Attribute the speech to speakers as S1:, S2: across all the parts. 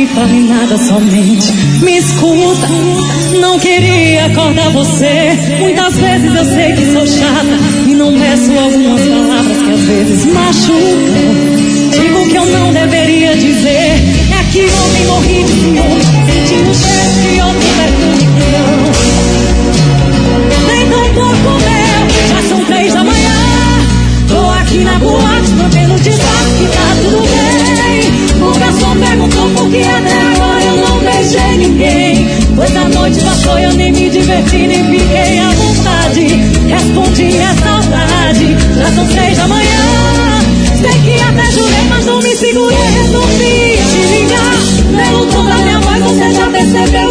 S1: me fale nada somente. Me escuta, não queria acordar você. Muitas vezes eu sei que sou chata e não peço algumas palavras que às vezes machucam. pego pouco que até agora eu não beijei ninguém. Pois a noite passou eu nem me diverti, nem fiquei à vontade. Respondi a saudade, já são seis da manhã. Sei que até jurei, mas não me segurei, resolvi te ligar. Pelo tom da minha voz você já percebeu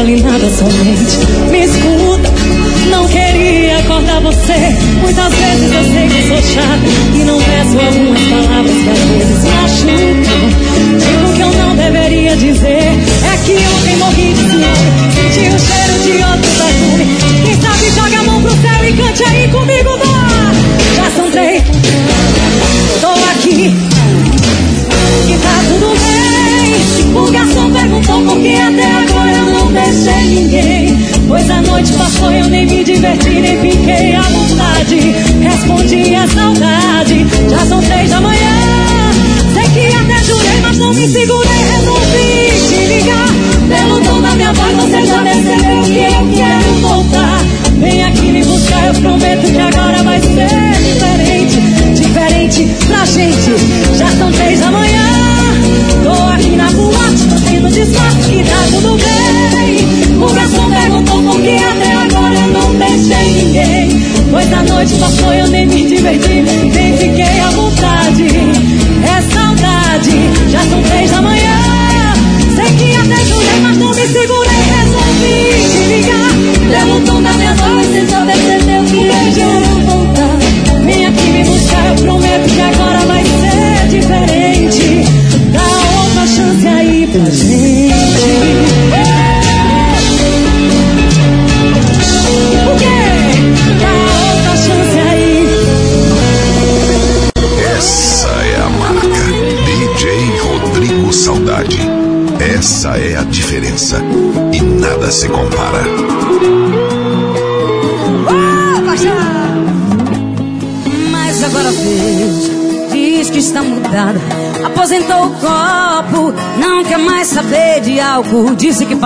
S1: alinhada somente. Me escuta, não queria acordar você. Muitas vezes eu sei que sou chata e não peço algumas palavras que às vezes machucam.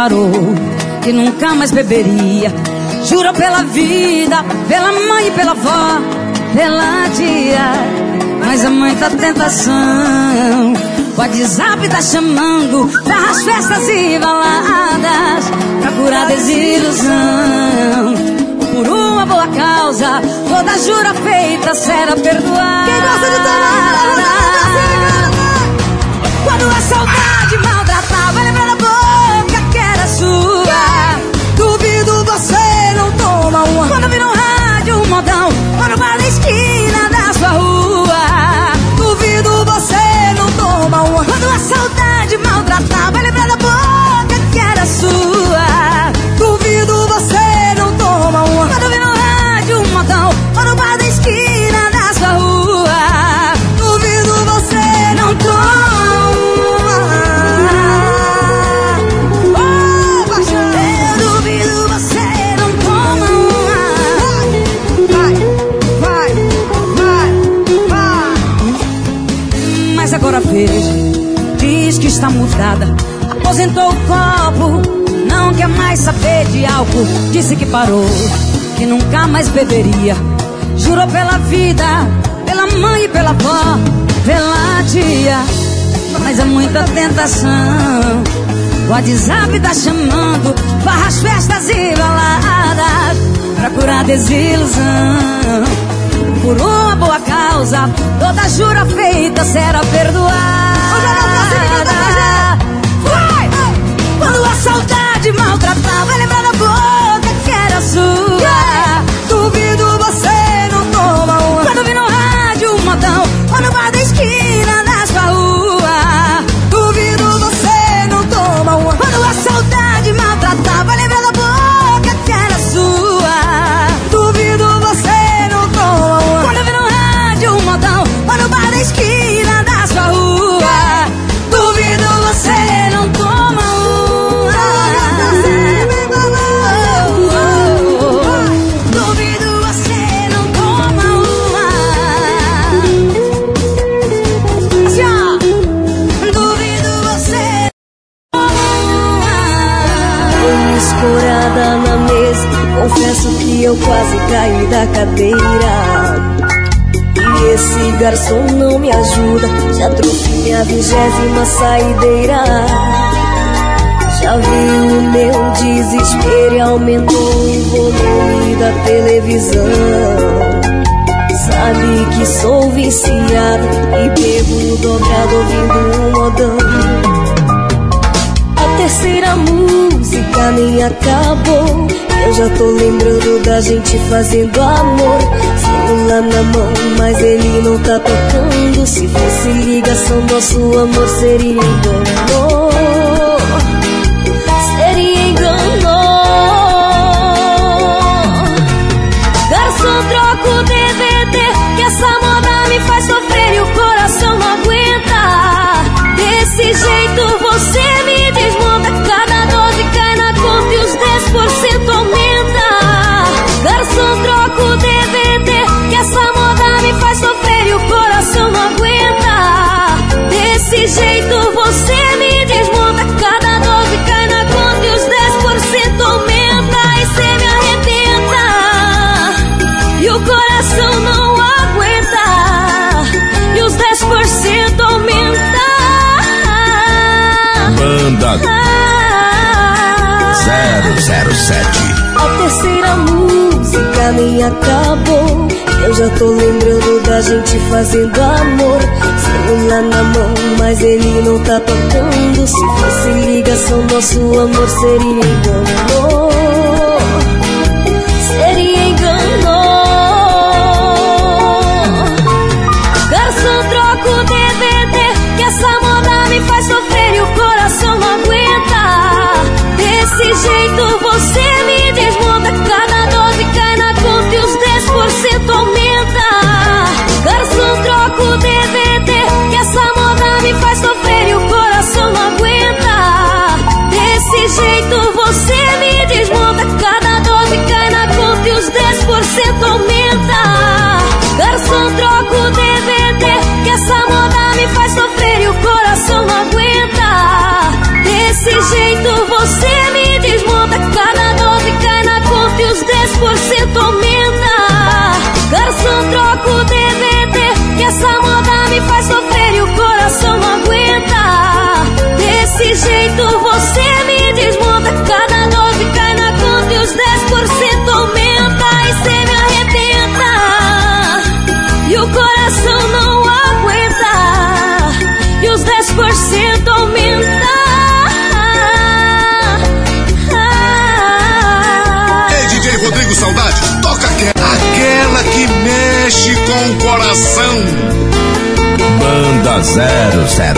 S2: parou que nunca mais beberia. jura pela vida, pela mãe e pela avó, pela tia. Mas a mãe tá tentação. O WhatsApp tá chamando para as festas e baladas, pra curar desilusão. Por uma boa causa, toda jura feita será perdoada.
S3: Quem gosta de
S2: tomar disse que parou, que nunca mais beberia. Jurou pela vida, pela mãe e pela avó, pela tia. Mas é muita tentação. O WhatsApp tá chamando, barras, festas e baladas, pra curar desilusão. Por uma boa causa, toda jura feita será perdoada. Tá Quando a saudade maltratava, ele boca que era sua
S3: Eu quase caí da cadeira. E esse garçom não me ajuda. Já trouxe minha vigésima saideira. Já viu o meu desespero e aumentou o volume da televisão. Sabe que sou viciado e bebo dobrado ouvindo um modão. A terceira música nem acabou. Eu já tô lembrando da gente fazendo amor. Celular na mão, mas ele não tá tocando. Se fosse ligação, nosso amor seria engano. Seria engano. Garçom, troca o DVD. Que essa moda me faz sofrer e o coração não aguenta. Desse jeito jeito você me desmonta. Cada dose cai na conta e os 10% aumenta. E cê me arrebenta. E o coração não aguenta. E os 10% aumenta.
S4: Banda
S3: Ah.
S4: 007.
S3: A terceira música nem acabou. Eu já tô lembrando da gente fazendo amor. Celular na mão, mas ele não tá tocando. Se fosse ligação, nosso amor seria engano. Seria engano. Garçom, troca o DVD. Que essa moda me faz sofrer e o coração não aguenta. Desse jeito você me jeito você me desmonta. Cada dose cai na conta e os 10% aumenta. Garçom, troca o DVD. Que essa moda me faz sofrer e o coração não aguenta. Desse jeito você
S4: Banda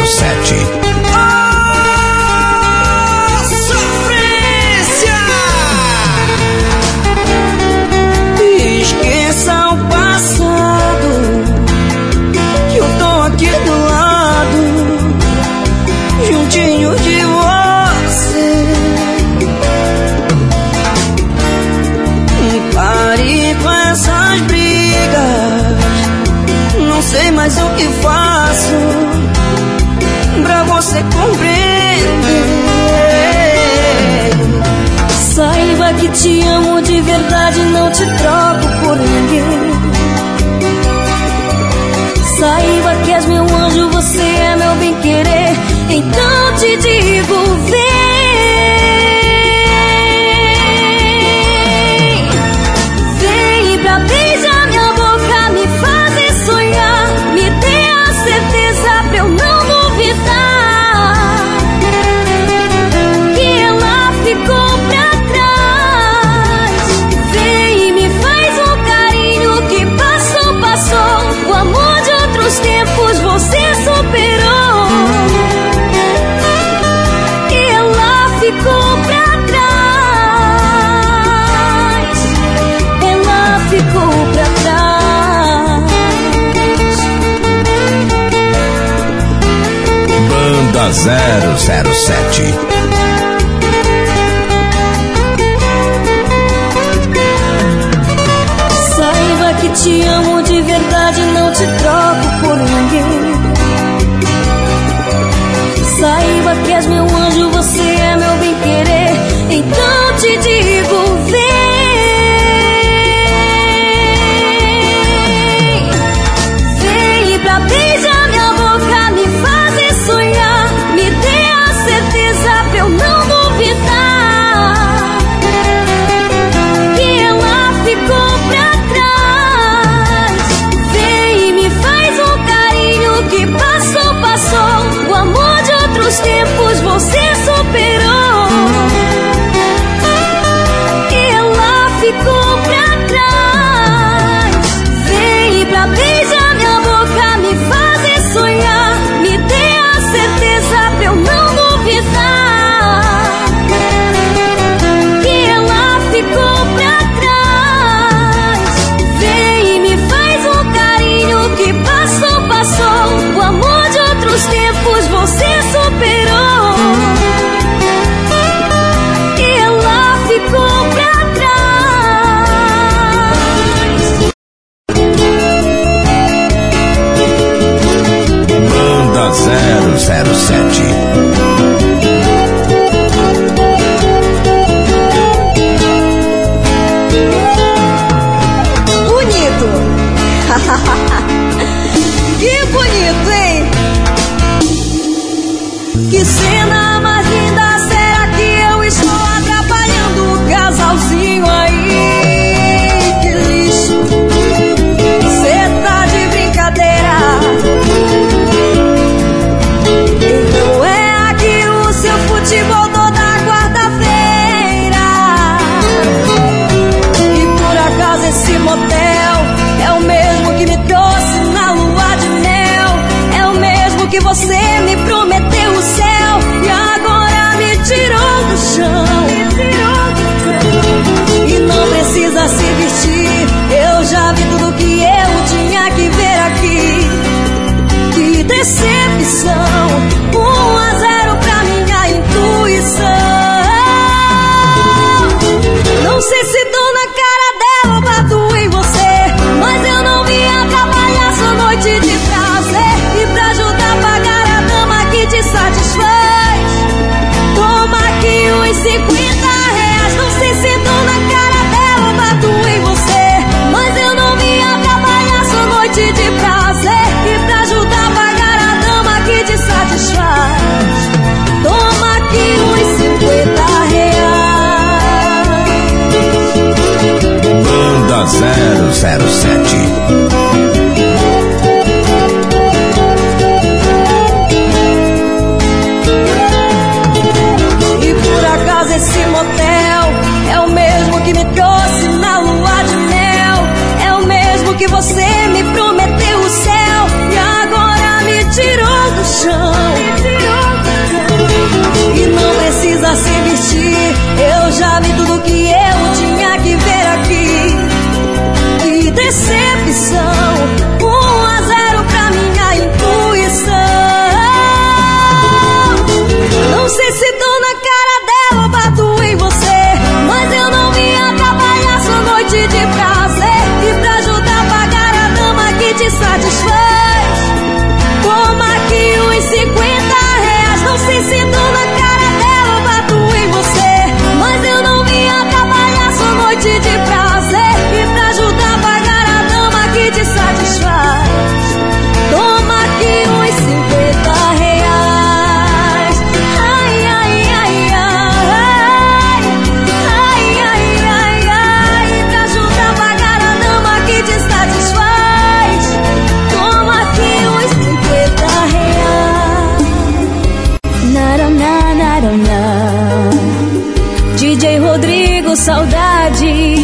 S5: DJ Rodrigo, saudade.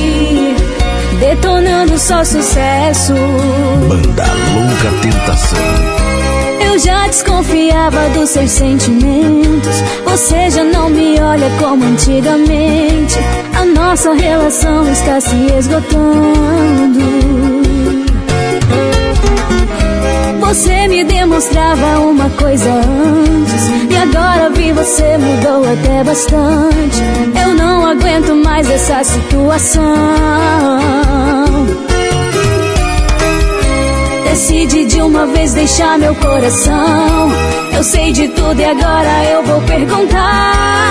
S5: Detonando só sucesso.
S6: Banda Louca Tentação.
S5: Eu já desconfiava dos seus sentimentos. Você já não me olha como antigamente. A nossa relação está se esgotando. Você me demonstrava uma coisa antes E agora vi você mudou até bastante. Eu não aguento mais essa situação. Decide de uma vez deixar meu coração. Eu sei de tudo e agora eu vou perguntar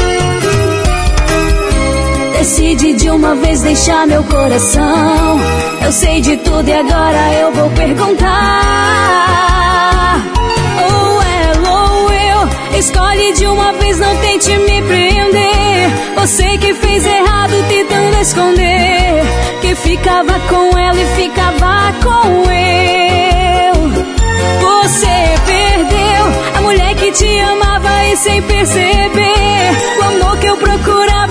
S5: Decide de uma vez deixar meu coração. Eu sei de tudo e agora eu vou perguntar. Ou ela ou eu. Escolhe de uma vez, não tente me prender. Você que fez errado tentando esconder. Que ficava com ela e ficava com eu. Você perdeu a mulher que te amava e sem perceber. O amor que eu procurava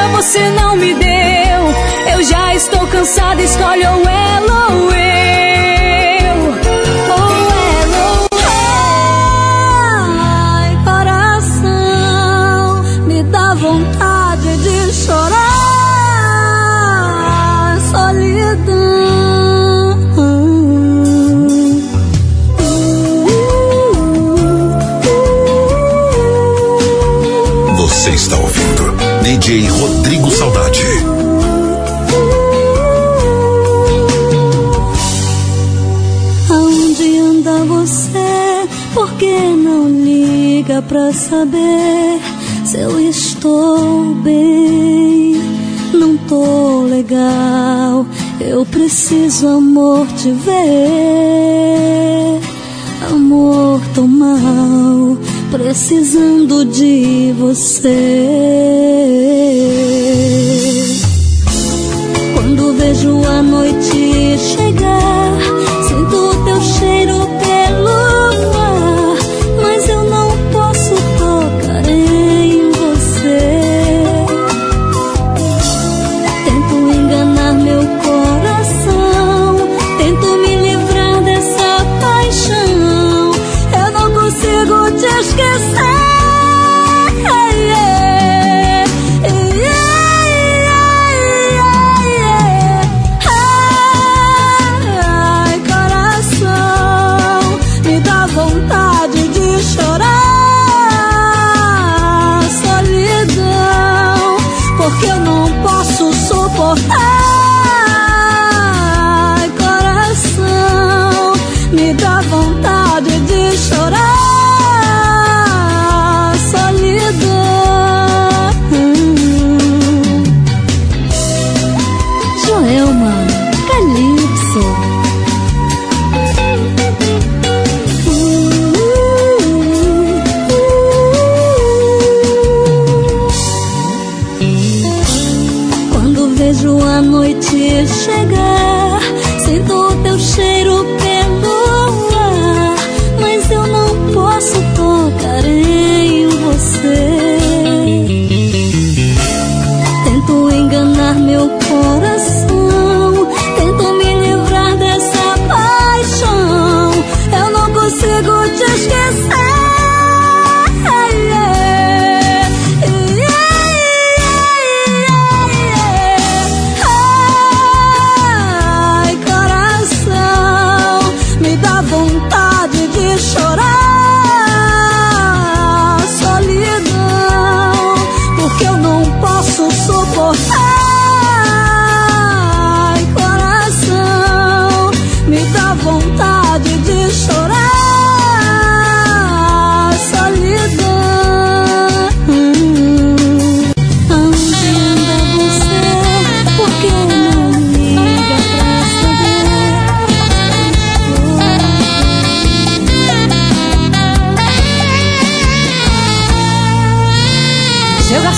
S5: procurava você não me deu. Eu já estou cansada, escolhe ou ela ou eu. Ou ela ou
S7: Ai, coração, me dá vontade de chorar. Solidão.
S8: Você está ouvindo Rodrigo Saudade.
S7: Aonde anda você? Por que não liga pra saber se eu estou bem? Não tô legal, eu preciso, amor, te ver. Amor, tô mal, precisando de você.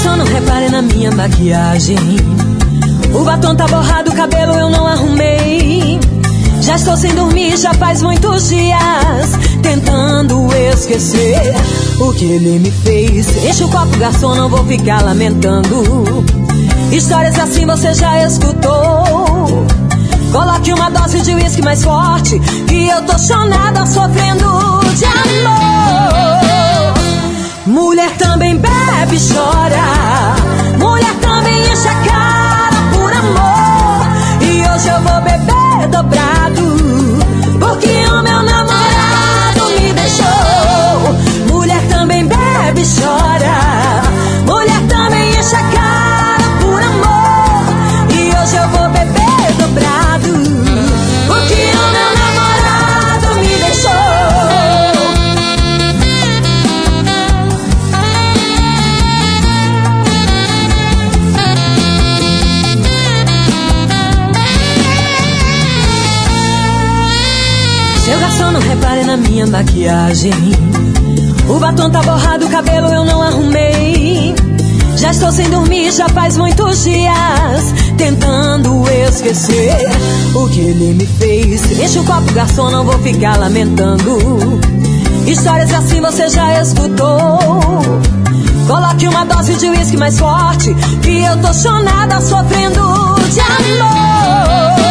S7: Não
S5: repare na minha maquiagem. O batom tá borrado, o cabelo eu não arrumei. Já estou sem dormir, já faz muitos dias. Tentando esquecer o que ele me fez. Enche o copo, garçom, não vou ficar lamentando. Histórias assim você já escutou. Coloque uma dose de uísque mais forte. Que eu tô chonada, sofrendo de amor. Mulher também bebe e chora. Mulher também enche a cara por amor. E hoje eu vou beber dobrado. Porque o
S1: minha maquiagem. O batom tá borrado, o cabelo eu não arrumei. Já estou sem dormir, já faz muitos dias. Tentando esquecer o que ele me fez. Deixa o copo, garçom, não vou ficar lamentando. Histórias assim você já escutou. Coloque uma dose de uísque mais forte. Que eu tô chonada, sofrendo de amor.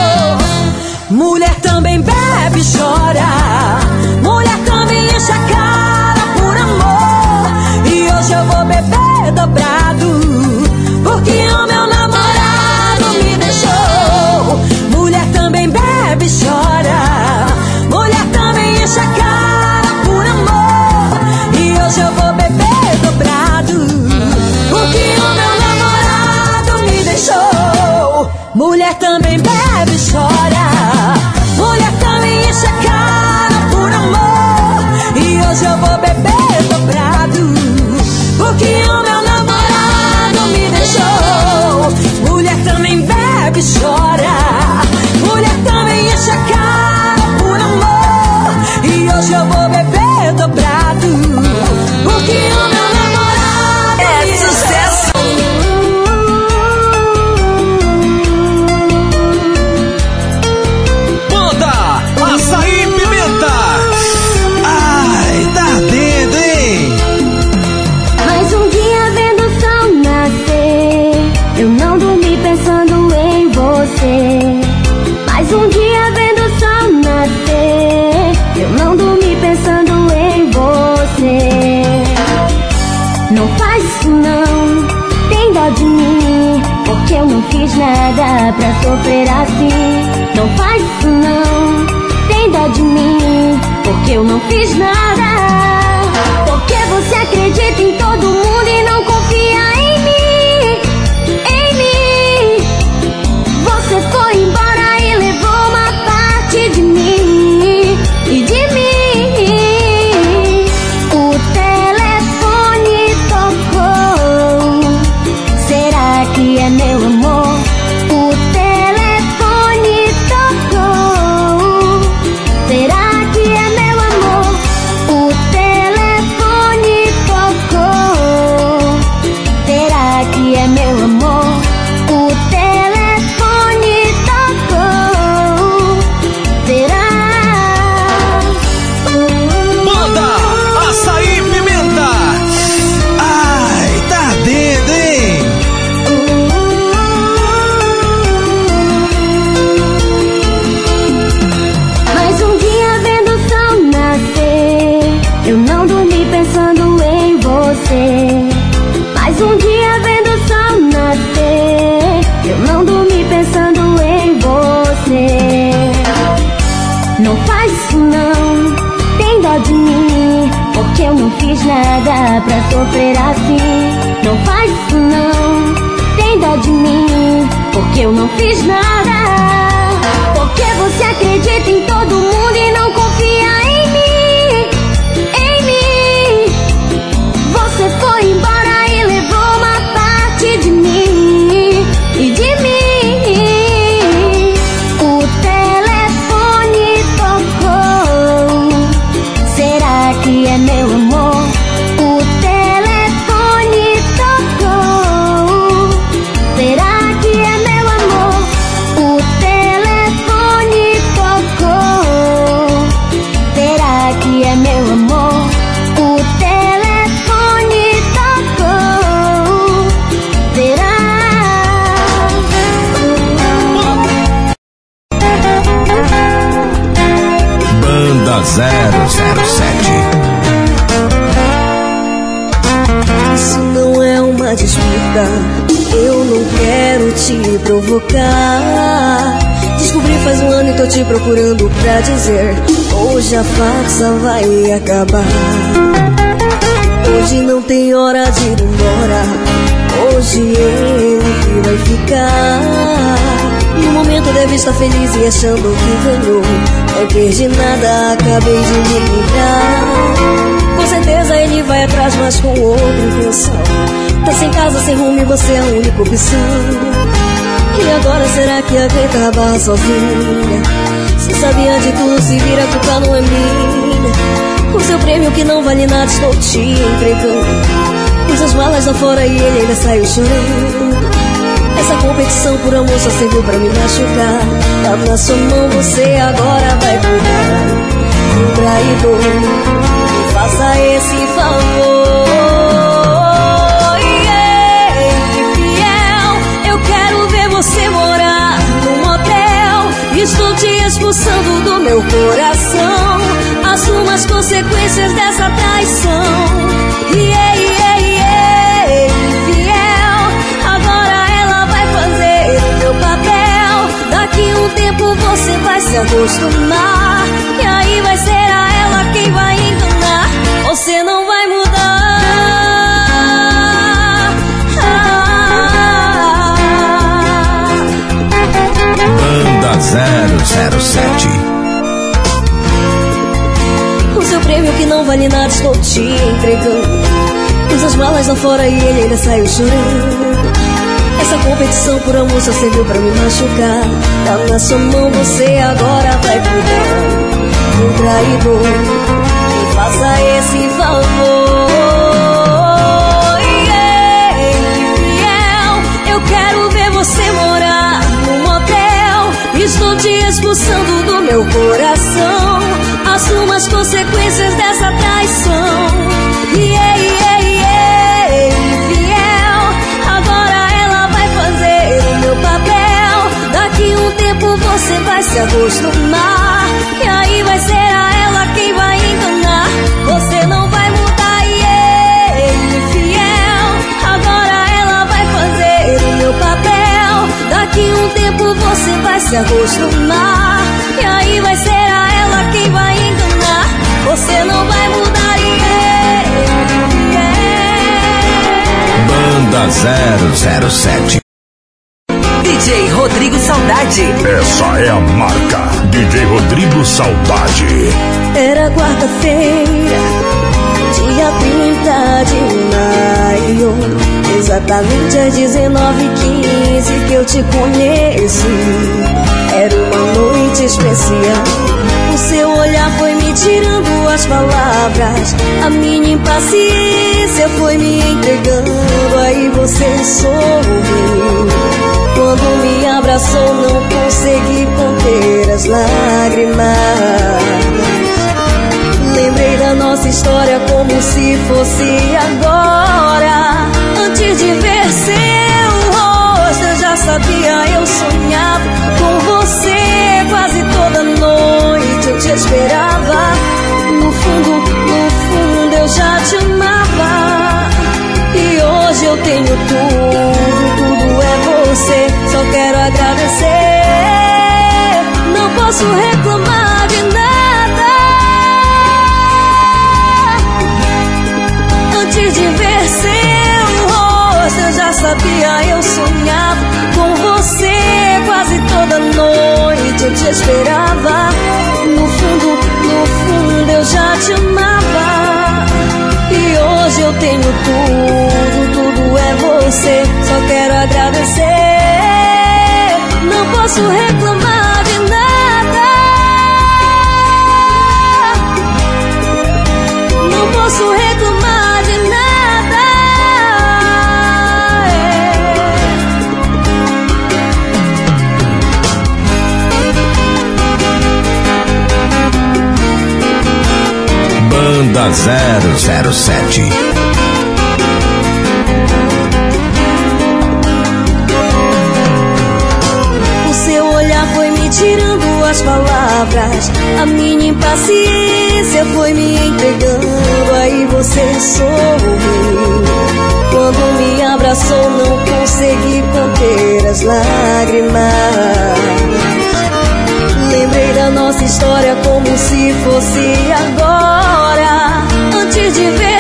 S1: Mulher também bebe e chora.
S7: sacar. pra sofrer assim. Não faz isso não, tem dó de mim, porque eu não fiz nada. Porque você acredita em todo mundo.
S3: hoje a farsa vai acabar. Hoje não tem hora de ir embora. Hoje ele vai ficar. No momento deve estar feliz e achando que ganhou. Não perdi nada, acabei de me livrar. Com certeza ele vai atrás, mas com outra intenção. Tá sem casa, sem rumo e você é a única opção. E agora será que aguenta a barra sozinha? Se sabia de tudo, se vira, culpa não é minha. O seu prêmio que não vale nada, estou te entregando. Pus as malas lá fora e ele ainda saiu chorando. Essa competição por amor só serviu pra me machucar. Tá na sua mão, você agora vai cuidar. Um traidor, acostumar. E aí vai ser a ela quem vai enganar. Você não vai
S4: Banda 007
S3: O seu prêmio que não vale nada estou te entregando Pus as malas lá fora e ele ainda saiu chorando Essa competição por amor só serviu pra me machucar Tá na sua mão, você agora vai cuidar Um traidor, me faça esse favor Eu quero ver você morar num motel. Estou te expulsando do meu coração. Assuma as consequências vai se acostumar. E aí vai ser a ela quem vai enganar. Você não vai mudar, yeah, infiel. Agora ela vai fazer o meu papel. Daqui um tempo você vai se acostumar. E aí vai ser a ela quem vai enganar. Você não vai mudar, yeah, yeah.
S4: Banda 007
S9: DJ Rodrigo Saudade.
S4: Essa é a marca DJ Rodrigo Saudade.
S3: Era quarta-feira, dia 30 de maio. Exatamente às 19h15 que eu te conheci. Era uma noite especial. O seu olhar foi me tirando as palavras. A minha impaciência foi me entregando. Aí você sorriu. Abraçou, não consegui conter as lágrimas. Lembrei da nossa história como se fosse agora. Antes de ver seu rosto, eu já sabia, eu sonhava com você quase toda noite. Eu te esperava. No fundo, no fundo, eu já te amava. E hoje eu tenho tudo, tudo é você. Agradecer. Não posso reclamar de nada. Antes de ver seu rosto, eu já sabia, eu sonhava com você quase toda noite. Eu te esperava. No fundo, no fundo, eu já te amava. E hoje eu tenho tudo, tudo é você. Só quero agradecer. Posso reclamar de nada. Não posso reclamar de nada.
S4: Banda 007
S3: tirando as palavras. A minha impaciência foi me entregando. Aí você sorriu. Quando me abraçou, não consegui conter as lágrimas. Lembrei da nossa história como se fosse agora. Antes de ver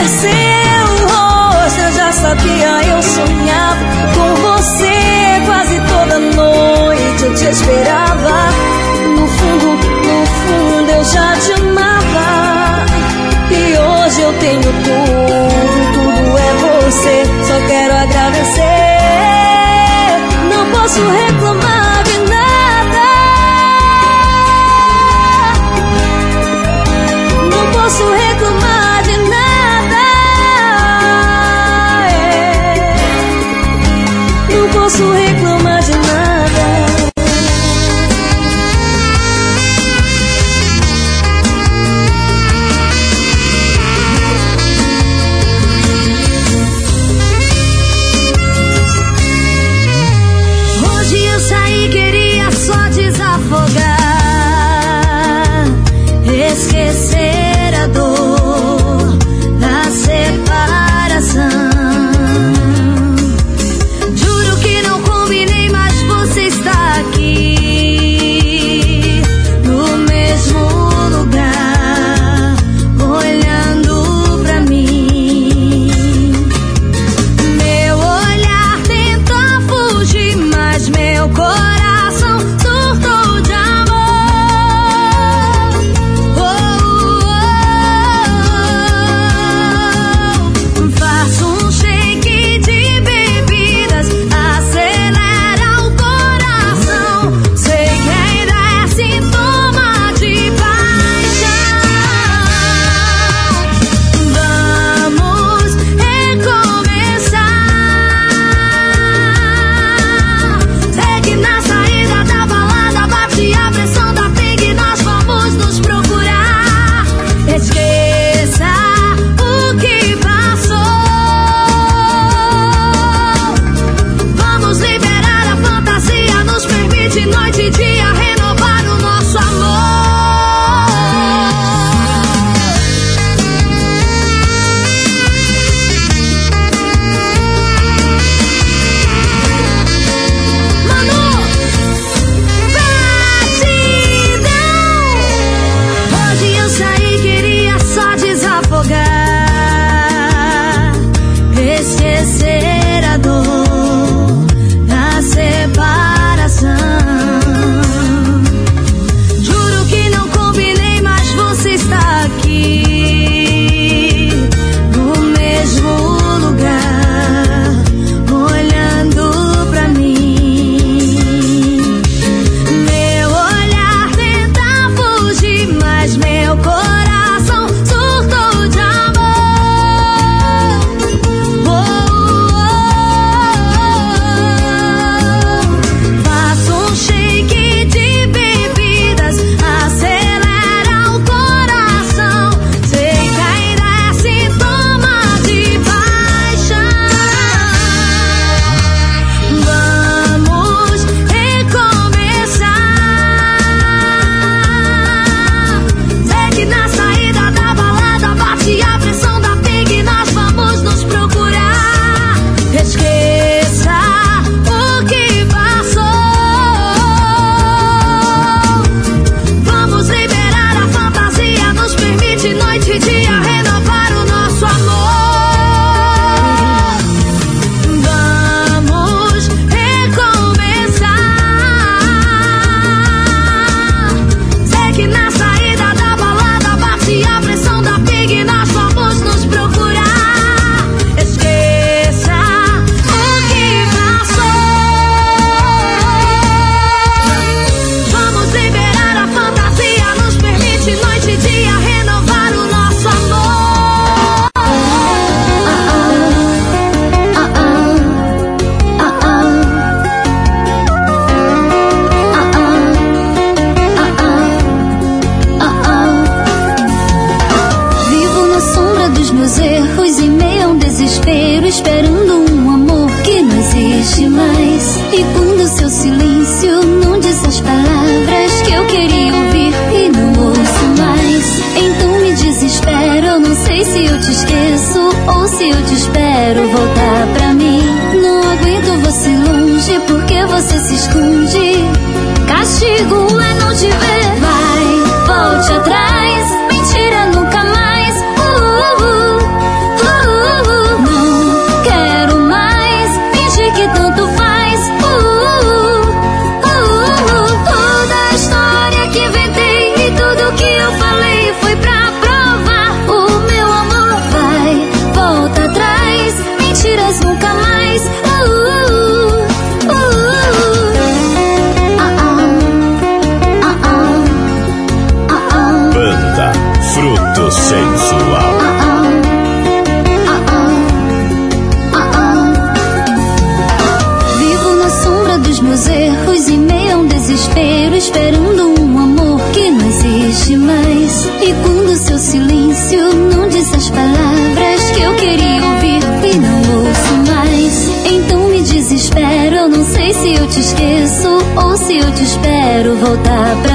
S7: espero voltar pra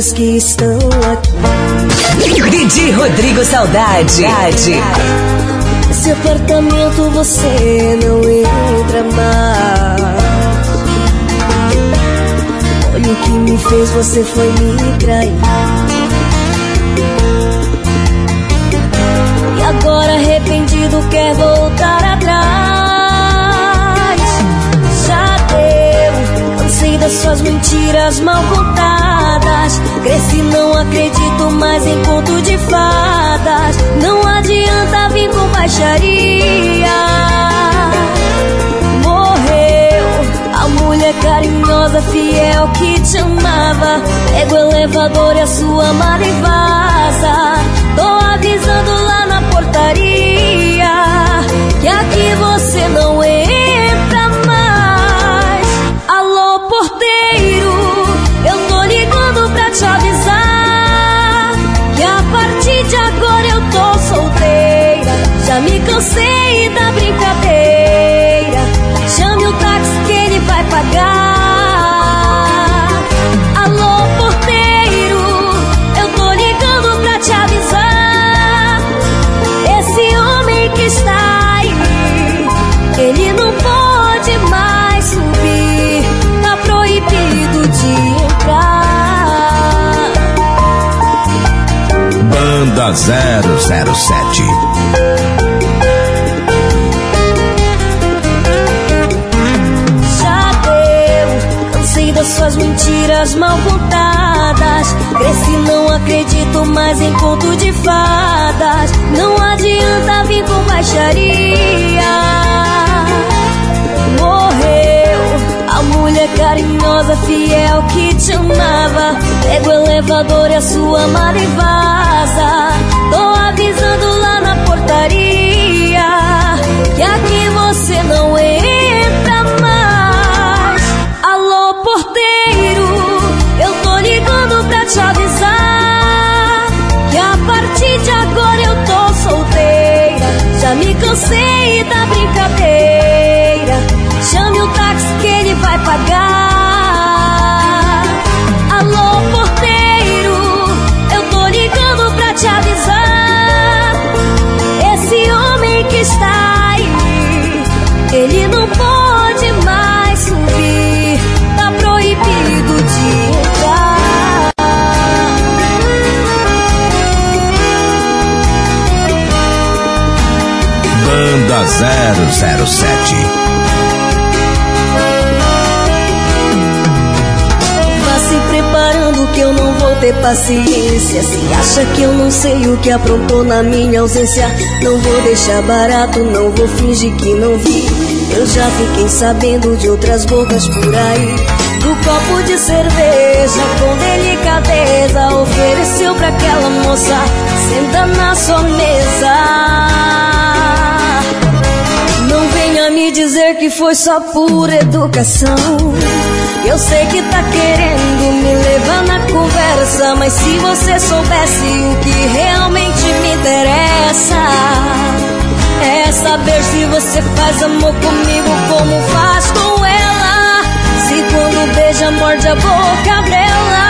S3: coisas que estão aqui.
S9: DJ Rodrigo Saudade.
S3: Esse apartamento você não entra mais. Olha o que me fez, você foi me trair. E agora arrependido quer voltar suas mentiras mal contadas. Cresci, não acredito mais em conto de fadas. Não adianta vir com baixaria. Morreu a mulher carinhosa, fiel que te amava. Pega o elevador e a sua mala e vaza. Tô avisando lá na portaria que aqui você não entra cansei da brincadeira. Chame o táxi que ele vai pagar. Alô, porteiro, eu tô ligando pra te avisar. Esse homem que está aí, ele não pode mais subir. Tá proibido de entrar.
S4: Banda 007.
S3: Suas mentiras mal contadas. Cresci, não acredito mais em conto de fadas. Não adianta vir com baixaria. Morreu a mulher carinhosa, fiel que te amava. Pega o elevador e a sua e vaza. Tô avisando lá na portaria que aqui você não cansei da brincadeira. Vá se preparando que eu não vou ter paciência. Se acha que eu não sei o que aprontou na minha ausência, não vou deixar barato, não vou fingir que não vi. Eu já fiquei sabendo de outras bocas por aí. Do copo de cerveja com delicadeza ofereceu pra aquela moça senta na sua mesa. Dizer que foi só por educação. Eu sei que tá querendo me levar na conversa, mas se você soubesse o que realmente me interessa, é saber se você faz amor comigo como faz com ela. Se quando beija, morde a boca dela,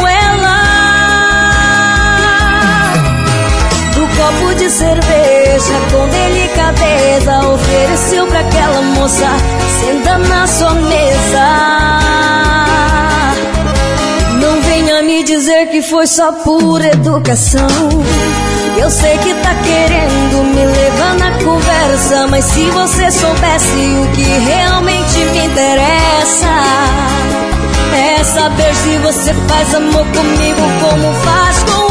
S3: copo de cerveja com delicadeza ofereceu pra aquela moça senta na sua mesa. Não venha me dizer que foi só por educação. Eu sei que tá querendo me levar na conversa, mas se você soubesse o que realmente me interessa, é saber se você faz amor comigo como faz com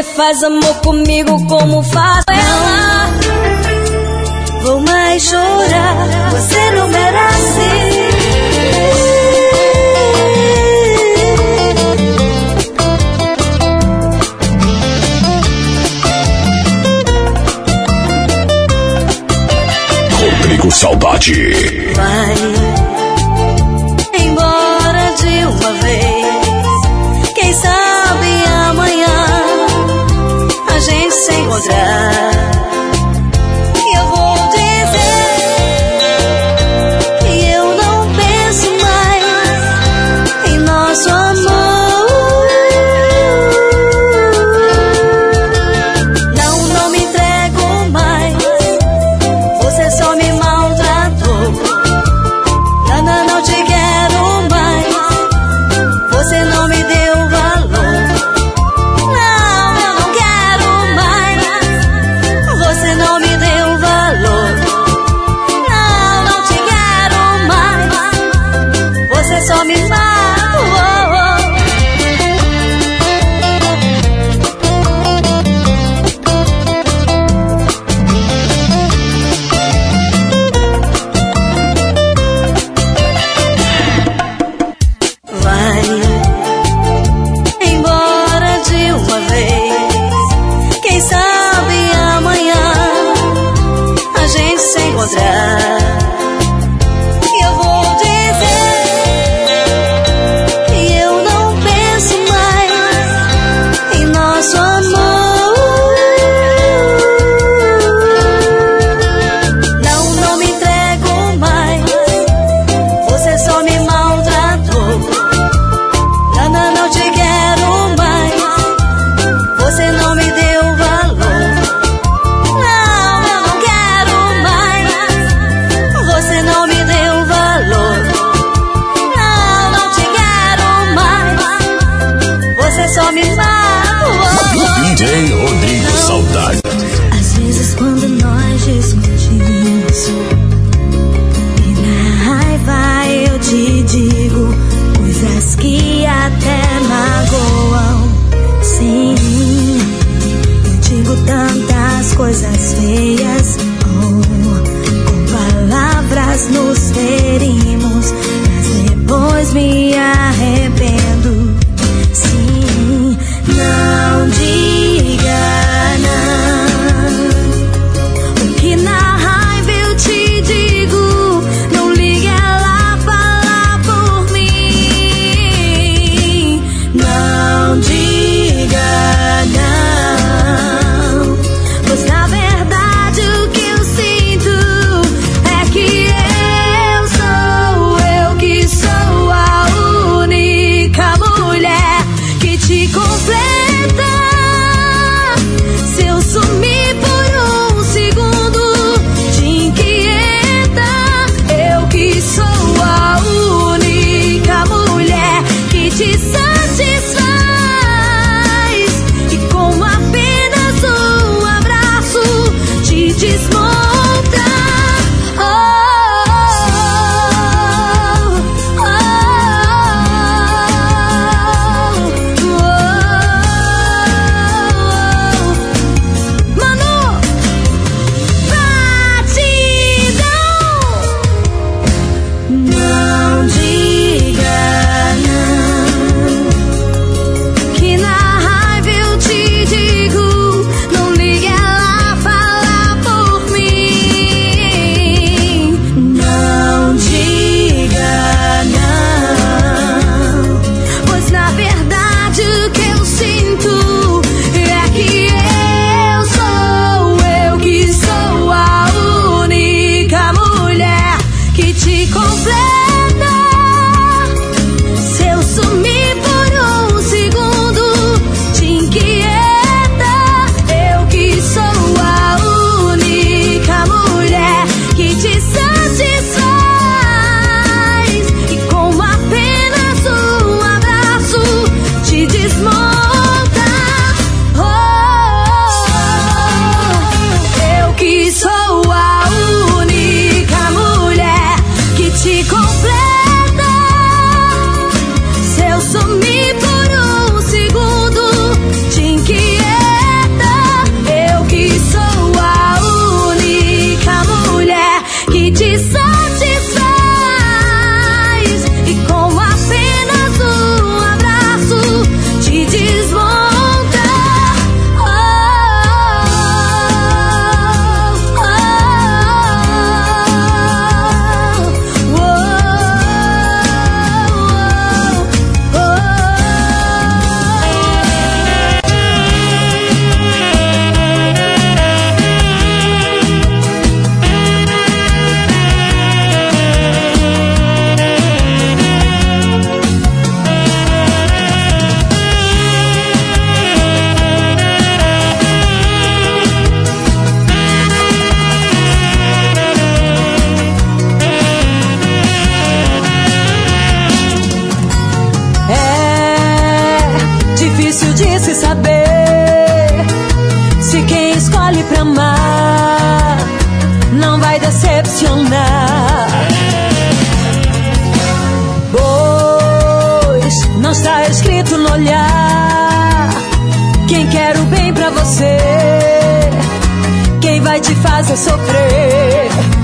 S3: você faz amor comigo, como faz ela. Vou mais chorar, você não merece.
S4: Rodrigo Saudade.
S3: Vai gente
S5: fazer sofrer.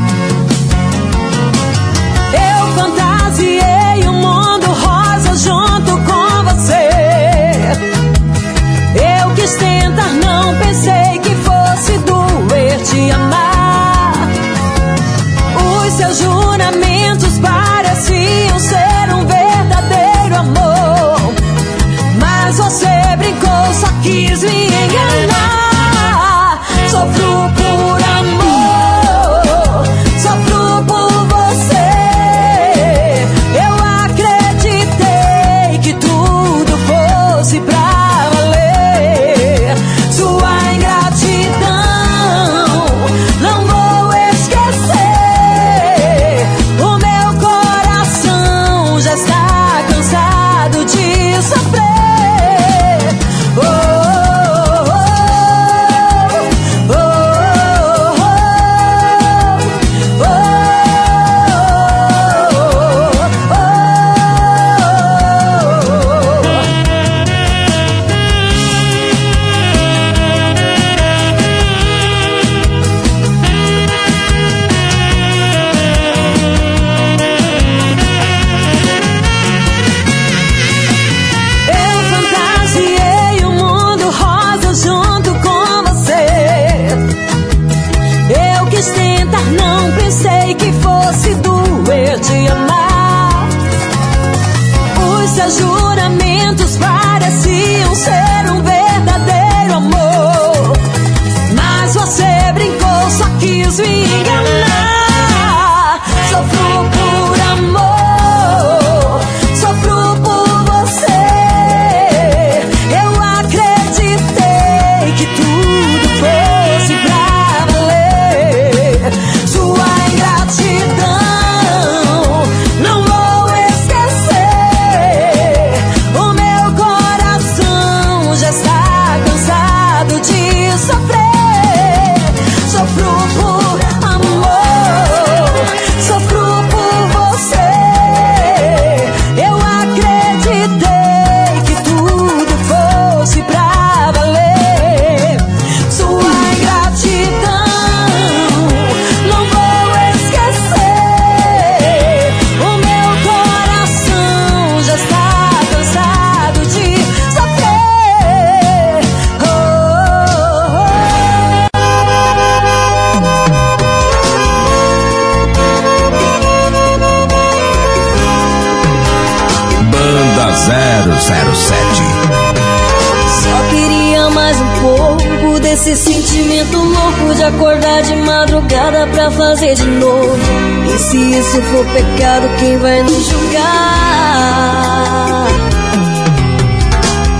S3: Pecado, quem vai nos julgar?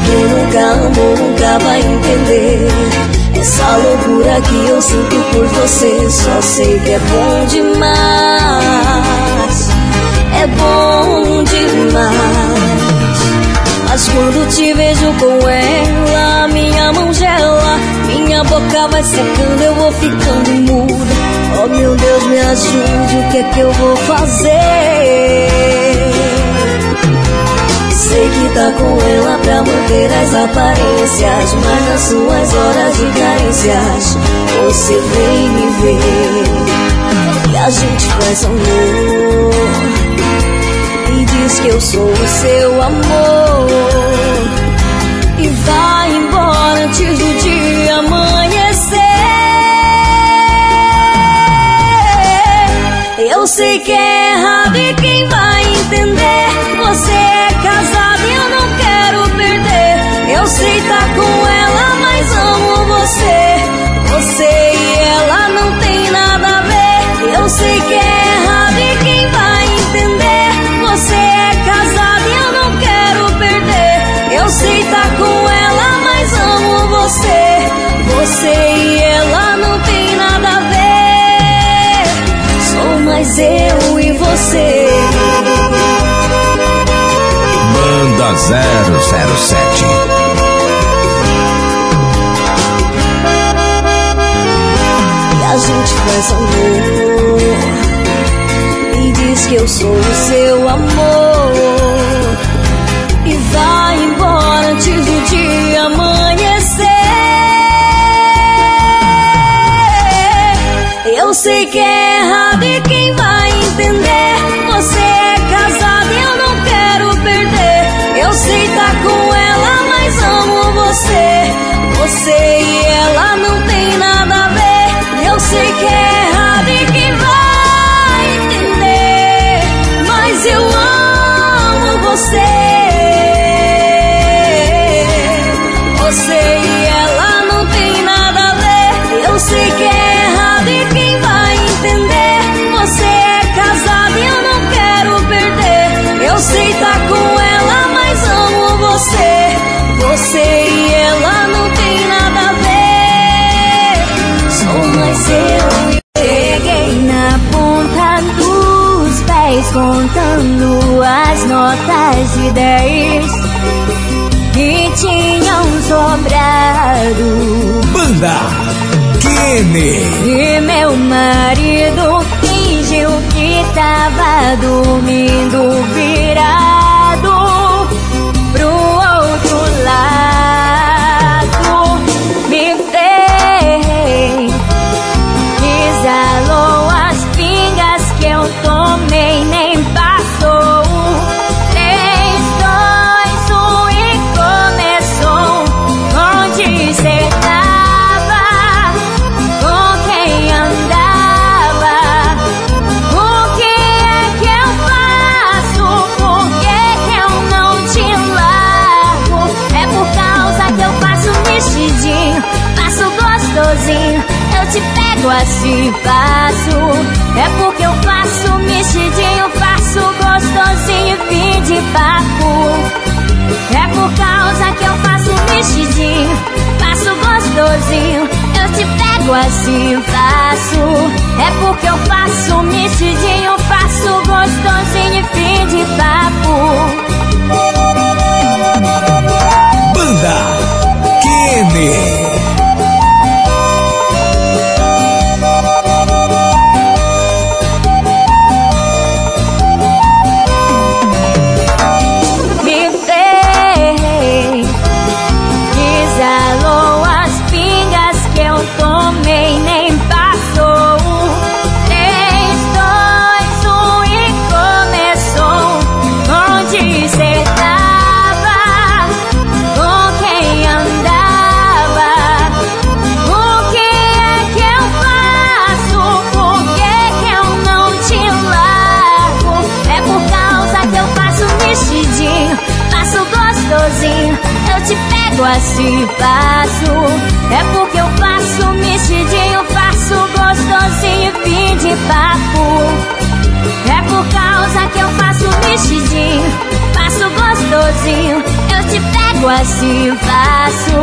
S3: Quem nunca amou, nunca vai entender. Essa loucura que eu sinto por você, só sei que é bom demais. É bom demais. Mas quando te vejo com ela, minha mão gela, minha boca vai secando, eu vou ficando muda. Oh meu Deus, me ajude, o que é que eu vou fazer? Sei que tá com ela pra manter as aparências, mas nas suas horas de carências, você vem me ver. E a gente faz amor, e diz que eu sou o seu amor, e vai embora antes do dia Eu sei que é errado e quem vai entender? Você é casado e eu não quero perder. Eu sei tá com
S10: Banda 007
S3: E a gente faz amor. E diz que eu sou o seu amor. E vai embora antes do dia amanhecer. Eu sei que é errado e quem vai entender? Você e ela não tem nada a ver. Eu sei que é errado e quem vai entender? Mas eu amo você. Você e ela não tem nada a ver. Eu sei que é Eu sei tá com ela, mas amo você. Você mais eu.
S7: Peguei na ponta dos pés, contando as notas de dez que tinham sobrado.
S11: Banda Kene.
S7: E meu marido fingiu que tava dormindo virado pego assim, faço. É porque eu faço mexidinho, faço gostosinho, fim de papo.
S11: Banda Kenny.
S7: Assim faço. É porque eu faço mexidinho, faço gostosinho, fim de papo. É por causa que eu faço mexidinho, faço gostosinho, eu te pego assim faço.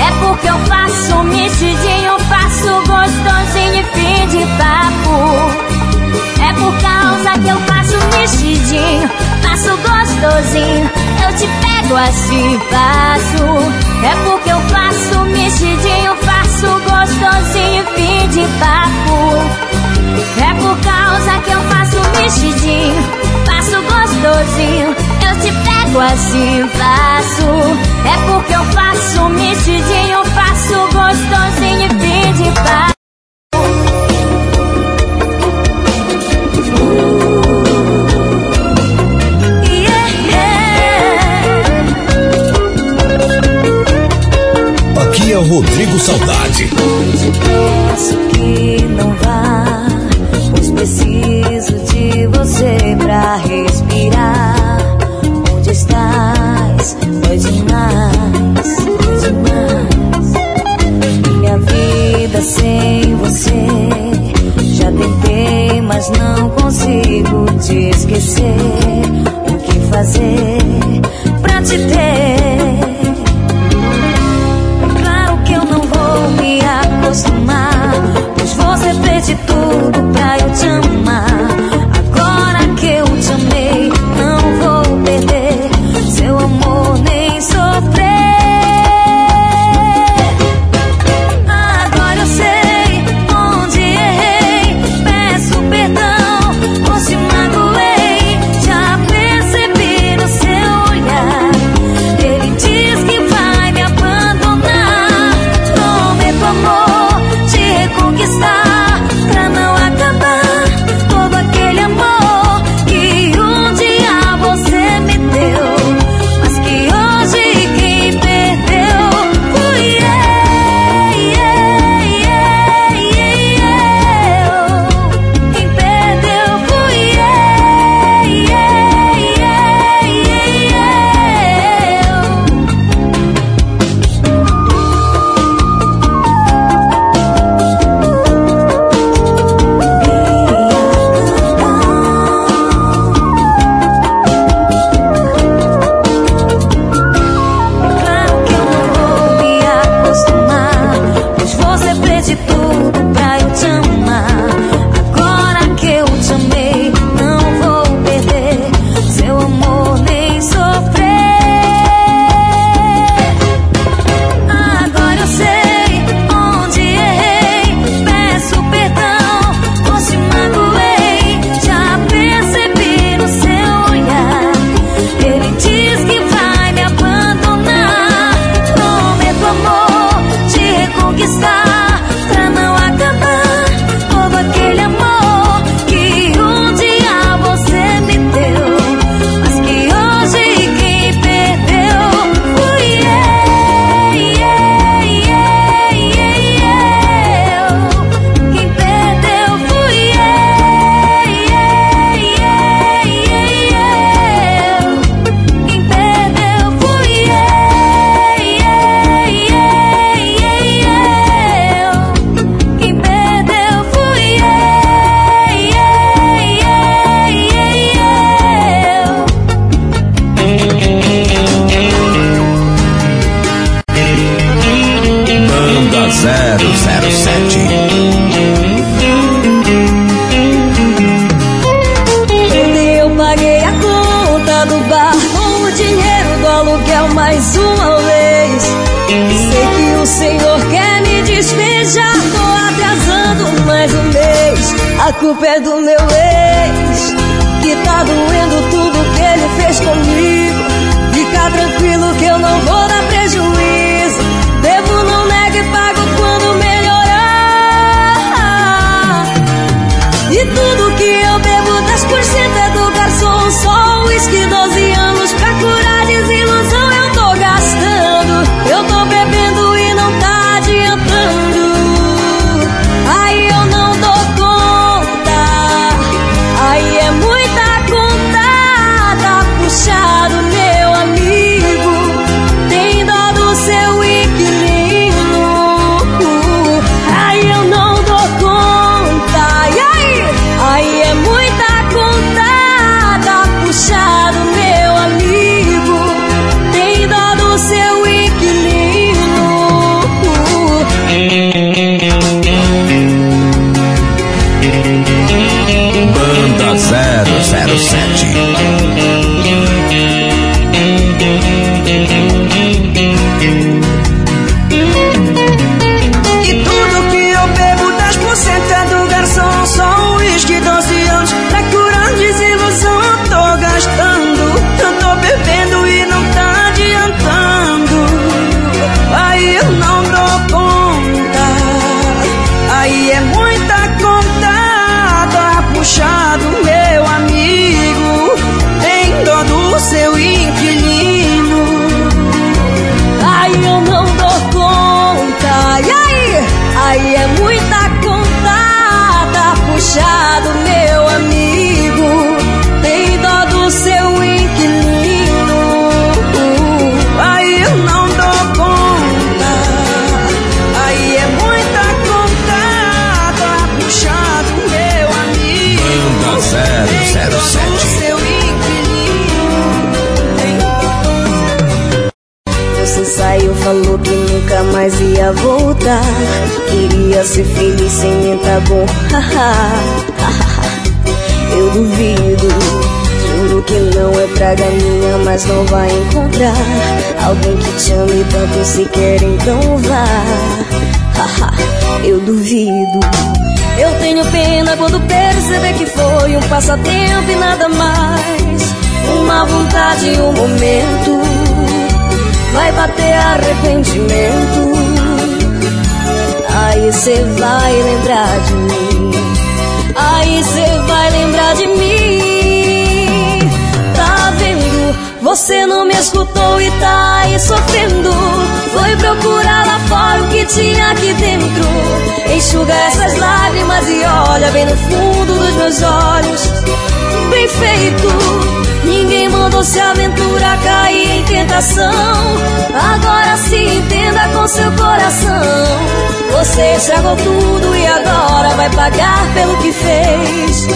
S7: É porque eu faço mexidinho, faço gostosinho, fim de papo. É por causa que eu faço mexidinho, faço gostosinho, eu te pego assim, faço. É porque eu faço mexidinho, faço gostosinho, fim de papo. É por causa que eu faço mexidinho, faço gostosinho, eu te pego assim, faço. É porque eu faço mexidinho, faço gostosinho, fim de papo.
S11: Rodrigo Saudade.
S3: Peço que não vá, pois preciso de você pra respirar. Onde estás? Foi demais, foi demais. Minha vida sem você. Já tentei, mas não consigo te esquecer. O que fazer pra te ter? 还有这么。Passatempo e nada mais. Uma vontade e um momento vai bater arrependimento. Aí cê vai lembrar de mim. Aí cê vai lembrar de mim. Você não me escutou e tá aí sofrendo. Foi procurar lá fora o que tinha aqui dentro. Enxuga essas lágrimas e olha bem no fundo dos meus olhos. Bem feito. Ninguém mandou se aventurar cair em tentação. Agora se entenda com seu coração. Você estragou tudo e agora vai pagar pelo que fez.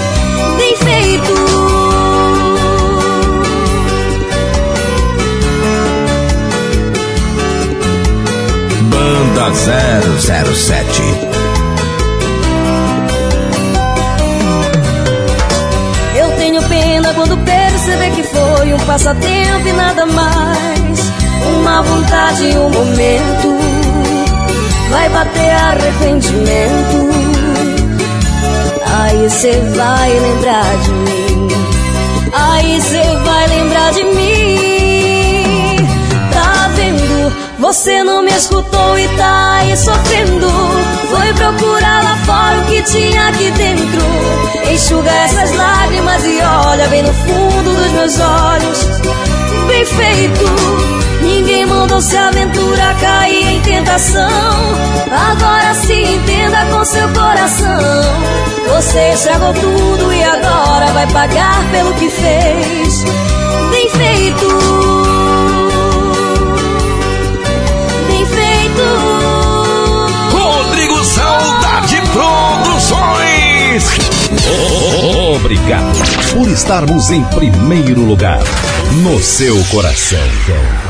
S3: Bem feito.
S6: Banda 007.
S3: Eu tenho pena quando perceber que foi um passatempo e nada mais. Uma vontade e um momento vai bater arrependimento. Aí cê vai lembrar de mim. Aí cê vai lembrar de mim. Você não me escutou e tá aí sofrendo. Foi procurar lá fora o que tinha aqui dentro. Enxuga essas lágrimas e olha bem no fundo dos meus olhos. Bem feito. Ninguém mandou se aventurar cair em tentação. Agora se entenda com seu coração. Você estragou tudo e agora vai pagar pelo que fez. Bem feito.
S6: Obrigado por estarmos em primeiro lugar no seu coração.